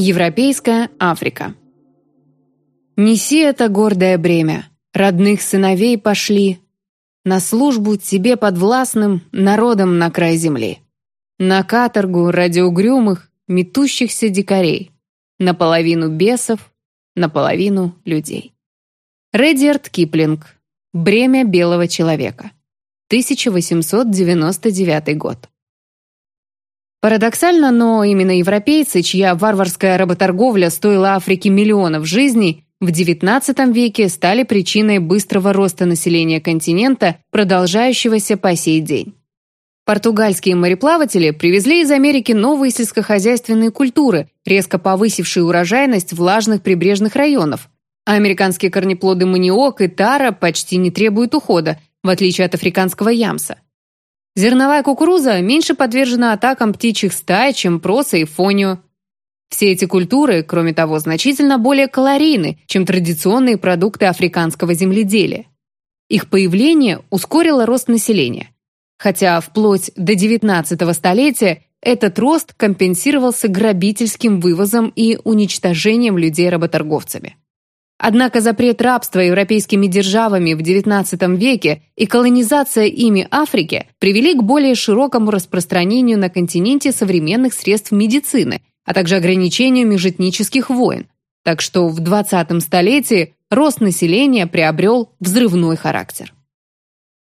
Европейская Африка. Неси это гордое бремя, родных сыновей пошли, на службу тебе подвластным народом на край земли, на каторгу ради угрюмых, метущихся дикарей, наполовину бесов, наполовину людей. Редиард Киплинг. Бремя белого человека. 1899 год. Парадоксально, но именно европейцы, чья варварская работорговля стоила Африке миллионов жизней, в XIX веке стали причиной быстрого роста населения континента, продолжающегося по сей день. Португальские мореплаватели привезли из Америки новые сельскохозяйственные культуры, резко повысившие урожайность влажных прибрежных районов. А американские корнеплоды маниок и тара почти не требуют ухода, в отличие от африканского ямса. Зерновая кукуруза меньше подвержена атакам птичьих стай, чем проса и фонио. Все эти культуры, кроме того, значительно более калорийны, чем традиционные продукты африканского земледелия. Их появление ускорило рост населения. Хотя вплоть до XIX столетия этот рост компенсировался грабительским вывозом и уничтожением людей работорговцами. Однако запрет рабства европейскими державами в XIX веке и колонизация ими Африки привели к более широкому распространению на континенте современных средств медицины, а также ограничению межэтнических войн. Так что в 20 столетии рост населения приобрел взрывной характер.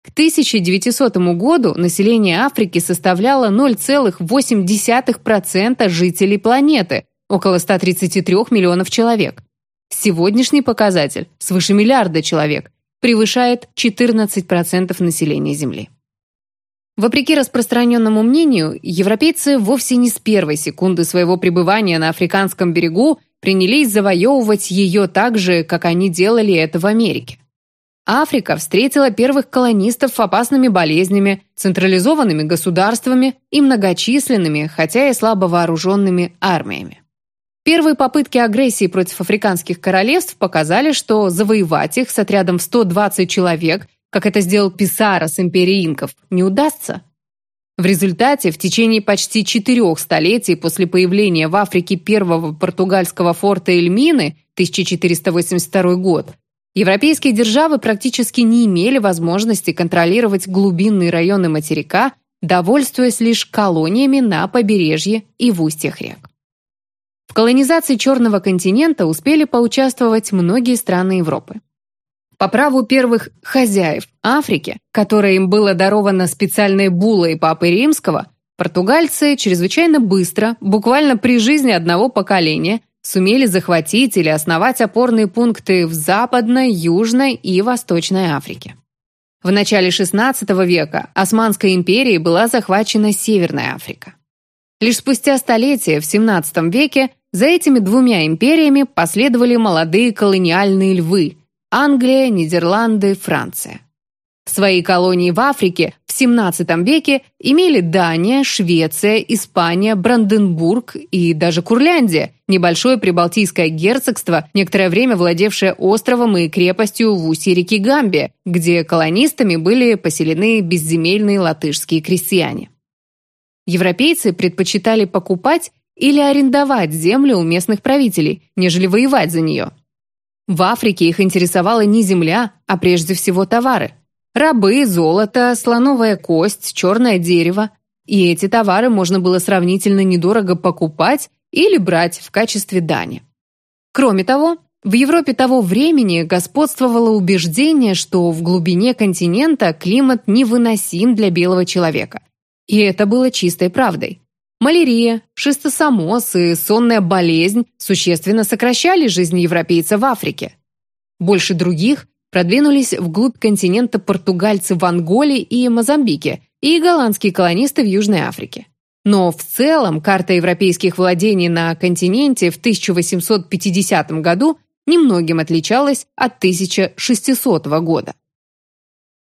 К 1900 году население Африки составляло 0,8% жителей планеты, около 133 миллионов человек. Сегодняшний показатель, свыше миллиарда человек, превышает 14% населения Земли. Вопреки распространенному мнению, европейцы вовсе не с первой секунды своего пребывания на африканском берегу принялись завоевывать ее так же, как они делали это в Америке. Африка встретила первых колонистов опасными болезнями, централизованными государствами и многочисленными, хотя и слабо вооруженными армиями. Первые попытки агрессии против африканских королевств показали, что завоевать их с отрядом в 120 человек, как это сделал Писаро с империей инков, не удастся. В результате, в течение почти четырех столетий после появления в Африке первого португальского форта Эльмины 1482 год, европейские державы практически не имели возможности контролировать глубинные районы материка, довольствуясь лишь колониями на побережье и в устьях рек. В колонизации Черного континента успели поучаствовать многие страны Европы. По праву первых «хозяев» Африки, которое им было даровано специальной буллой Папы Римского, португальцы чрезвычайно быстро, буквально при жизни одного поколения, сумели захватить или основать опорные пункты в Западной, Южной и Восточной Африке. В начале XVI века Османской империей была захвачена Северная Африка. Лишь спустя столетия, в XVII веке, за этими двумя империями последовали молодые колониальные львы – Англия, Нидерланды, Франция. Свои колонии в Африке в XVII веке имели Дания, Швеция, Испания, Бранденбург и даже Курляндия, небольшое прибалтийское герцогство, некоторое время владевшее островом и крепостью в устье реки Гамбия, где колонистами были поселены безземельные латышские крестьяне. Европейцы предпочитали покупать или арендовать землю у местных правителей, нежели воевать за нее. В Африке их интересовала не земля, а прежде всего товары. Рабы, золото, слоновая кость, черное дерево. И эти товары можно было сравнительно недорого покупать или брать в качестве дани. Кроме того, в Европе того времени господствовало убеждение, что в глубине континента климат невыносим для белого человека. И это было чистой правдой. Малярия, шистосомоз и сонная болезнь существенно сокращали жизнь европейцев в Африке. Больше других продвинулись вглубь континента португальцы в Анголе и Мозамбике и голландские колонисты в Южной Африке. Но в целом карта европейских владений на континенте в 1850 году немногим отличалась от 1600 года.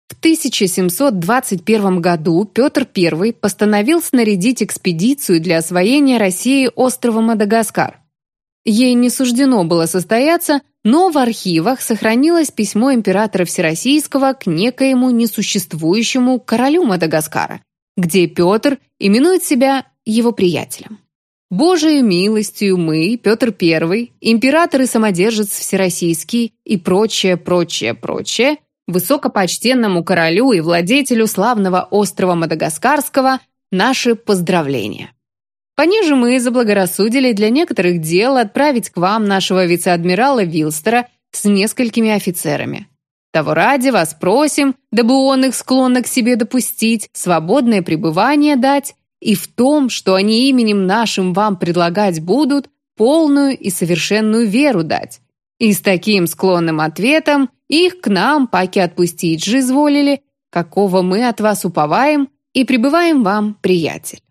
В 1721 году Петр I постановил снарядить экспедицию для освоения России острова Мадагаскар. Ей не суждено было состояться, но в архивах сохранилось письмо императора Всероссийского к некоему несуществующему королю Мадагаскара, где Петр именует себя его приятелем. Божией милостью мы, Петр I, император и самодержец всероссийский и прочее, прочее, прочее, высокопочтенному королю и владетелю славного острова Мадагаскарского наши поздравления. Пониже мы заблагорассудили для некоторых дел отправить к вам нашего вице-адмирала Вилстера с несколькими офицерами. Того ради вас просим, дабы он их склонно к себе допустить, свободное пребывание дать, и в том, что они именем нашим вам предлагать будут, полную и совершенную веру дать. И с таким склонным ответом их к нам паки отпустить же изволили, какого мы от вас уповаем и пребываем вам, приятель.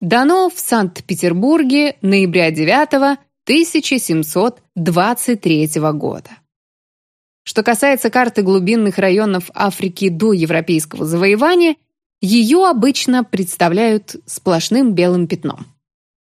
Дано в Санкт-Петербурге ноября 9 1723 года. Что касается карты глубинных районов Африки до европейского завоевания, ее обычно представляют сплошным белым пятном.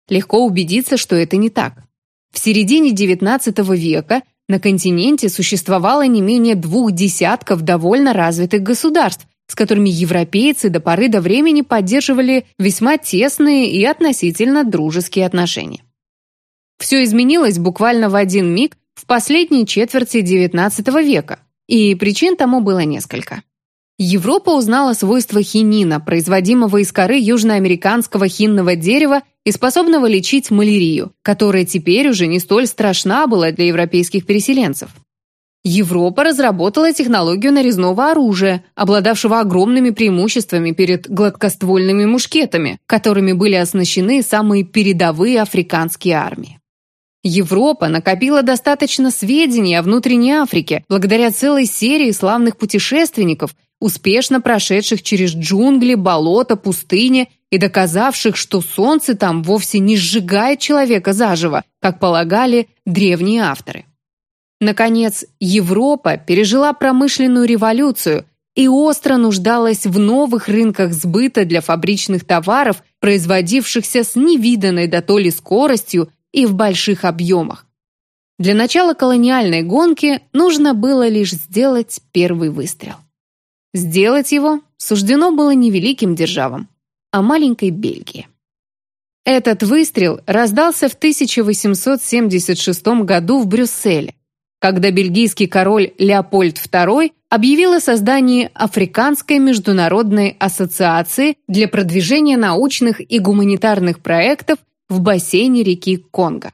Легко убедиться, что это не так. В середине XIX века на континенте существовало не менее двух десятков довольно развитых государств, с которыми европейцы до поры до времени поддерживали весьма тесные и относительно дружеские отношения. Все изменилось буквально в один миг в последней четверти XIX века, и причин тому было несколько. Европа узнала свойства хинина, производимого из коры южноамериканского хинного дерева и способного лечить малярию, которая теперь уже не столь страшна была для европейских переселенцев. Европа разработала технологию нарезного оружия, обладавшего огромными преимуществами перед гладкоствольными мушкетами, которыми были оснащены самые передовые африканские армии. Европа накопила достаточно сведений о внутренней Африке благодаря целой серии славных путешественников, успешно прошедших через джунгли, болота, пустыни и доказавших, что солнце там вовсе не сжигает человека заживо, как полагали древние авторы. Наконец, Европа пережила промышленную революцию и остро нуждалась в новых рынках сбыта для фабричных товаров, производившихся с невиданной до то ли скоростью и в больших объемах. Для начала колониальной гонки нужно было лишь сделать первый выстрел. Сделать его суждено было не великим державам, а маленькой Бельгии. Этот выстрел раздался в 1876 году в Брюсселе, когда бельгийский король Леопольд II объявил о создании Африканской международной ассоциации для продвижения научных и гуманитарных проектов в бассейне реки Конго.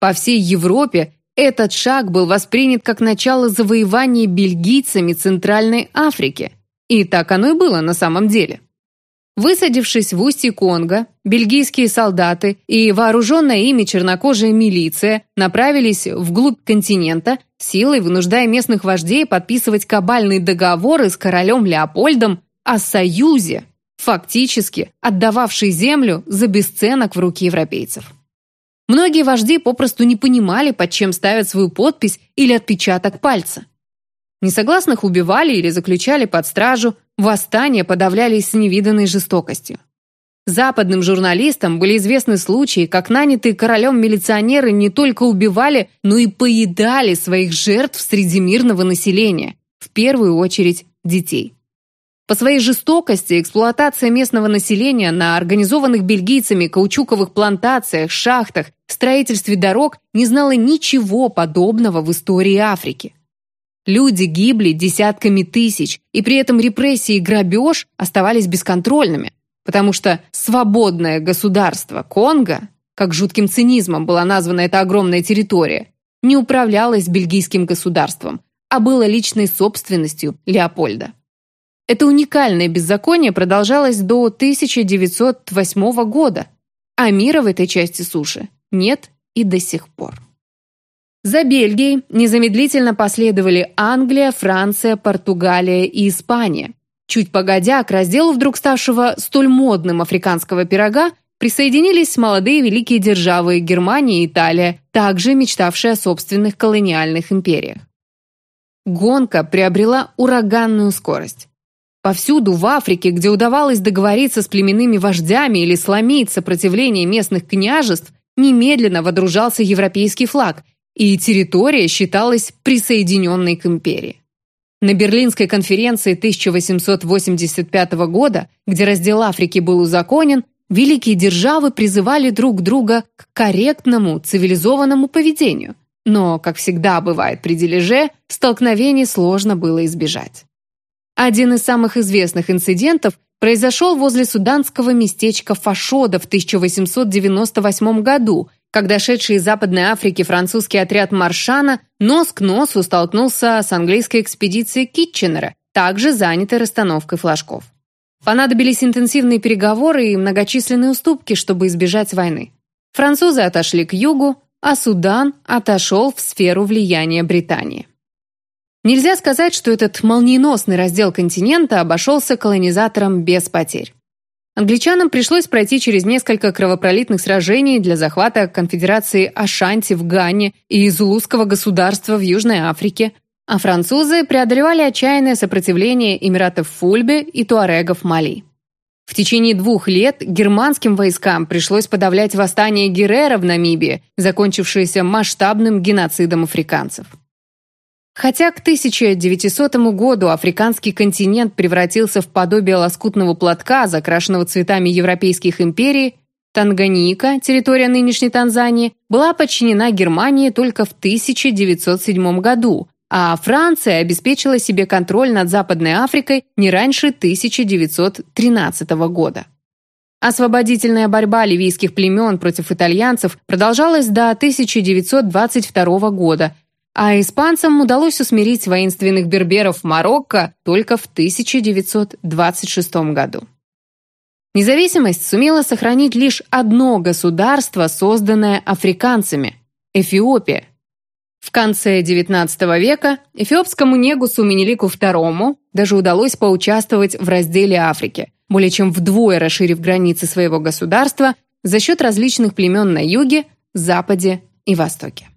По всей Европе этот шаг был воспринят как начало завоевания бельгийцами Центральной Африки. И так оно и было на самом деле. Высадившись в устье Конго, бельгийские солдаты и вооруженная ими чернокожая милиция направились вглубь континента, силой вынуждая местных вождей подписывать кабальные договоры с королем Леопольдом о союзе, фактически отдававший землю за бесценок в руки европейцев. Многие вожди попросту не понимали, под чем ставят свою подпись или отпечаток пальца. Несогласных убивали или заключали под стражу, восстания подавлялись с невиданной жестокостью. Западным журналистам были известны случаи, как нанятые королем милиционеры не только убивали, но и поедали своих жертв среди мирного населения, в первую очередь детей. По своей жестокости эксплуатация местного населения на организованных бельгийцами каучуковых плантациях, шахтах, строительстве дорог не знала ничего подобного в истории Африки. Люди гибли десятками тысяч, и при этом репрессии и грабеж оставались бесконтрольными, потому что свободное государство Конго, как жутким цинизмом была названа эта огромная территория, не управлялось бельгийским государством, а было личной собственностью Леопольда. Это уникальное беззаконие продолжалось до 1908 года, а мира в этой части суши нет и до сих пор. За Бельгией незамедлительно последовали Англия, Франция, Португалия и Испания. Чуть погодя, к разделу вдруг ставшего столь модным африканского пирога присоединились молодые великие державы Германия и Италия, также мечтавшие о собственных колониальных империях. Гонка приобрела ураганную скорость. Повсюду в Африке, где удавалось договориться с племенными вождями или сломить сопротивление местных княжеств, немедленно водружался европейский флаг, и территория считалась присоединенной к империи. На Берлинской конференции 1885 года, где раздел Африки был узаконен, Великие державы призывали друг друга к корректному, цивилизованному поведению. Но, как всегда бывает при дележе, столкновений сложно было избежать. Один из самых известных инцидентов произошел возле суданского местечка Фашода в 1898 году, когда шедший из Западной Африки французский отряд Маршана нос к носу столкнулся с английской экспедицией Китченера, также занятой расстановкой флажков. Понадобились интенсивные переговоры и многочисленные уступки, чтобы избежать войны. Французы отошли к югу, а Судан отошел в сферу влияния Британии. Нельзя сказать, что этот молниеносный раздел континента обошелся колонизаторам без потерь. Англичанам пришлось пройти через несколько кровопролитных сражений для захвата конфедерации Ашанти в Гане и Зулузского государства в Южной Африке, а французы преодолевали отчаянное сопротивление эмиратов Фульбе и туарегов Мали. В течение двух лет германским войскам пришлось подавлять восстание Геррера в Намибии, закончившееся масштабным геноцидом африканцев. Хотя к 1900 году африканский континент превратился в подобие лоскутного платка, закрашенного цветами европейских империй, Танганьика, территория нынешней Танзании, была подчинена Германии только в 1907 году, а Франция обеспечила себе контроль над Западной Африкой не раньше 1913 года. Освободительная борьба ливийских племен против итальянцев продолжалась до 1922 года, а испанцам удалось усмирить воинственных берберов Марокко только в 1926 году. Независимость сумела сохранить лишь одно государство, созданное африканцами – Эфиопия. В конце XIX века эфиопскому негусу Менелику II даже удалось поучаствовать в разделе Африки, более чем вдвое расширив границы своего государства за счет различных племен на юге, западе и востоке.